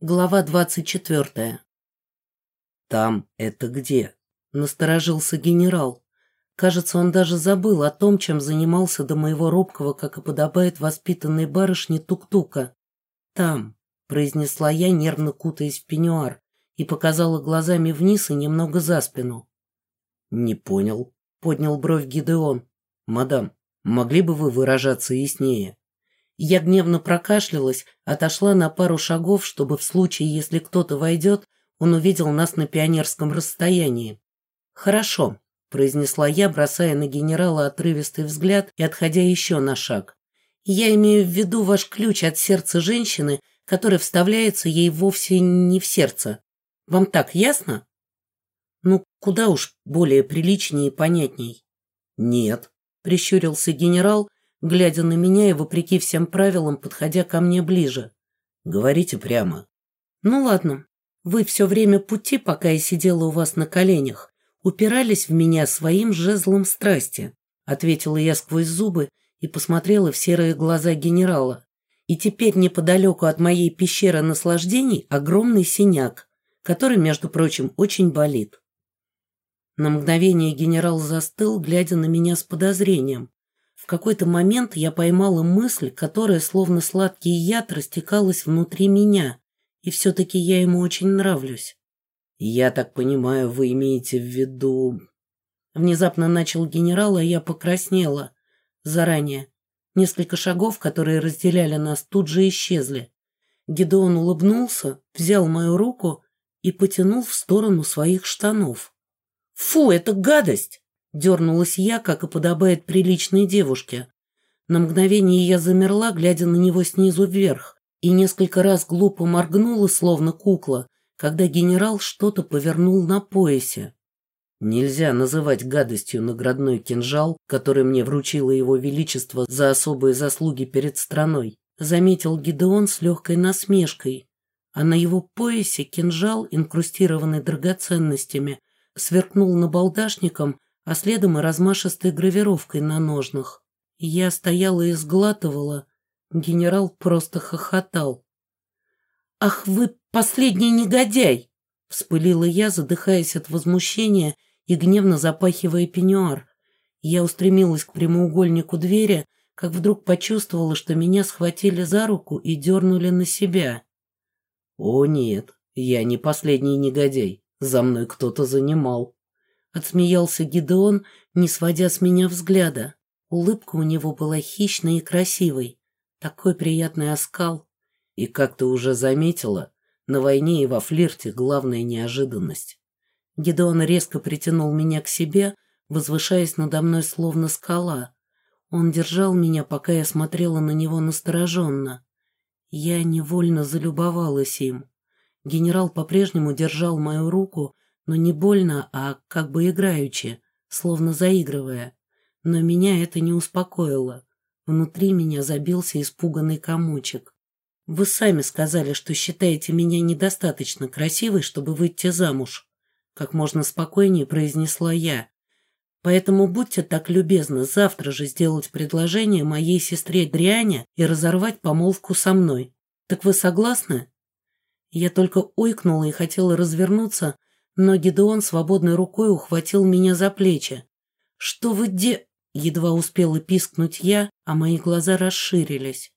Глава двадцать четвертая. «Там это где?» – насторожился генерал. Кажется, он даже забыл о том, чем занимался до моего робкого, как и подобает воспитанной барышне тук-тука. «Там», – произнесла я, нервно кутаясь в пеньюар, и показала глазами вниз и немного за спину. «Не понял», – поднял бровь Гидеон. «Мадам, могли бы вы выражаться яснее?» Я гневно прокашлялась, отошла на пару шагов, чтобы в случае, если кто-то войдет, он увидел нас на пионерском расстоянии. «Хорошо», – произнесла я, бросая на генерала отрывистый взгляд и отходя еще на шаг. «Я имею в виду ваш ключ от сердца женщины, который вставляется ей вовсе не в сердце. Вам так ясно?» «Ну, куда уж более приличнее и понятней». «Нет», – прищурился генерал, глядя на меня и, вопреки всем правилам, подходя ко мне ближе. «Говорите прямо». «Ну ладно. Вы все время пути, пока я сидела у вас на коленях, упирались в меня своим жезлом страсти», ответила я сквозь зубы и посмотрела в серые глаза генерала. И теперь неподалеку от моей пещеры наслаждений огромный синяк, который, между прочим, очень болит. На мгновение генерал застыл, глядя на меня с подозрением, какой-то момент я поймала мысль, которая, словно сладкий яд, растекалась внутри меня, и все-таки я ему очень нравлюсь. «Я так понимаю, вы имеете в виду...» Внезапно начал генерал, а я покраснела. Заранее. Несколько шагов, которые разделяли нас, тут же исчезли. Гедеон улыбнулся, взял мою руку и потянул в сторону своих штанов. «Фу, это гадость!» Дернулась я, как и подобает приличной девушке. На мгновение я замерла, глядя на него снизу вверх, и несколько раз глупо моргнула, словно кукла, когда генерал что-то повернул на поясе. Нельзя называть гадостью наградной кинжал, который мне вручило его величество за особые заслуги перед страной, заметил Гидеон с легкой насмешкой. А на его поясе кинжал, инкрустированный драгоценностями, сверкнул набалдашником а следом и размашистой гравировкой на ножнах. Я стояла и сглатывала. Генерал просто хохотал. «Ах вы, последний негодяй!» Вспылила я, задыхаясь от возмущения и гневно запахивая пеньюар. Я устремилась к прямоугольнику двери, как вдруг почувствовала, что меня схватили за руку и дернули на себя. «О нет, я не последний негодяй, за мной кто-то занимал», Отсмеялся Гидеон, не сводя с меня взгляда. Улыбка у него была хищной и красивой. Такой приятный оскал. И, как ты уже заметила, на войне и во флирте главная неожиданность. Гидеон резко притянул меня к себе, возвышаясь надо мной словно скала. Он держал меня, пока я смотрела на него настороженно. Я невольно залюбовалась им. Генерал по-прежнему держал мою руку, но не больно, а как бы играючи, словно заигрывая. Но меня это не успокоило. Внутри меня забился испуганный комочек. Вы сами сказали, что считаете меня недостаточно красивой, чтобы выйти замуж. Как можно спокойнее произнесла я. Поэтому будьте так любезны завтра же сделать предложение моей сестре Дриане и разорвать помолвку со мной. Так вы согласны? Я только ойкнула и хотела развернуться, но Гидеон свободной рукой ухватил меня за плечи. «Что вы де...» Едва успела пискнуть я, а мои глаза расширились.